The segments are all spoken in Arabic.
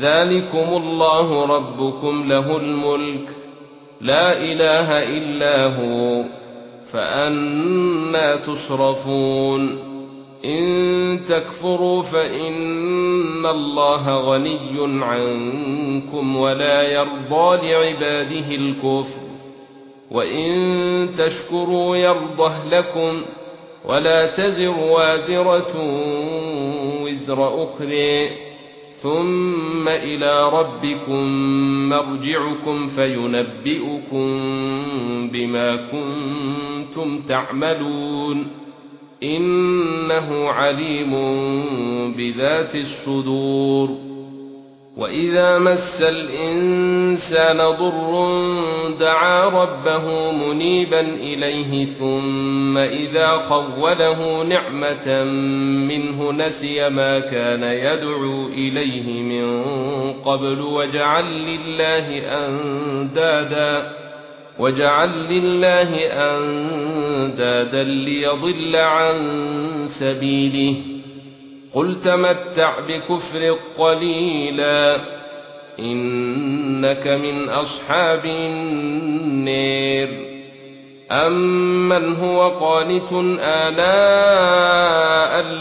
ذلكم الله ربكم له الملك لا اله الا هو فأنا تصرفون. ان تكفروا فان الله غني عنكم ولا يرضى لعباده الكفر. وان تشكروا يرضه لكم ولا تزر وازره وزر أخرى. ثُمَّ إِلَى رَبِّكُمْ مَرْجِعُكُمْ فَيُنَبِّئُكُم بِمَا كُنتُمْ تَعْمَلُونَ إِنَّهُ عَلِيمٌ بِذَاتِ الصُّدُورِ وَإِذَا مَسَّ الْإِنسَانَ ضُرٌّ دَعَا رَبَّهُ مُنِيبًا إِلَيْهِ ثُمَّ إِذَا خَوَّلَهُ نِعْمَةً مِنْهُ نَسِيَ مَا كَانَ يَدْعُو إِلَيْهِ مِنْ قَبْلُ وَجَعَلَ لِلَّهِ أَندَادًا وَجَعَلَ لِلَّهِ أَندَادًا لِيَضِلَّ عَن سَبِيلِهِ. قل تمتع بكفر قليلا إنك من أصحاب النار. أمن هو قانت آلاء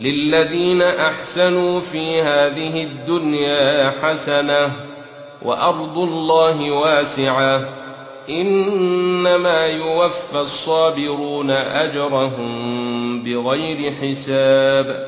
للذين أحسنوا في هذه الدنيا حسنة وأرض الله واسعة إنما يوفى الصابرون أجرهم بغير حساب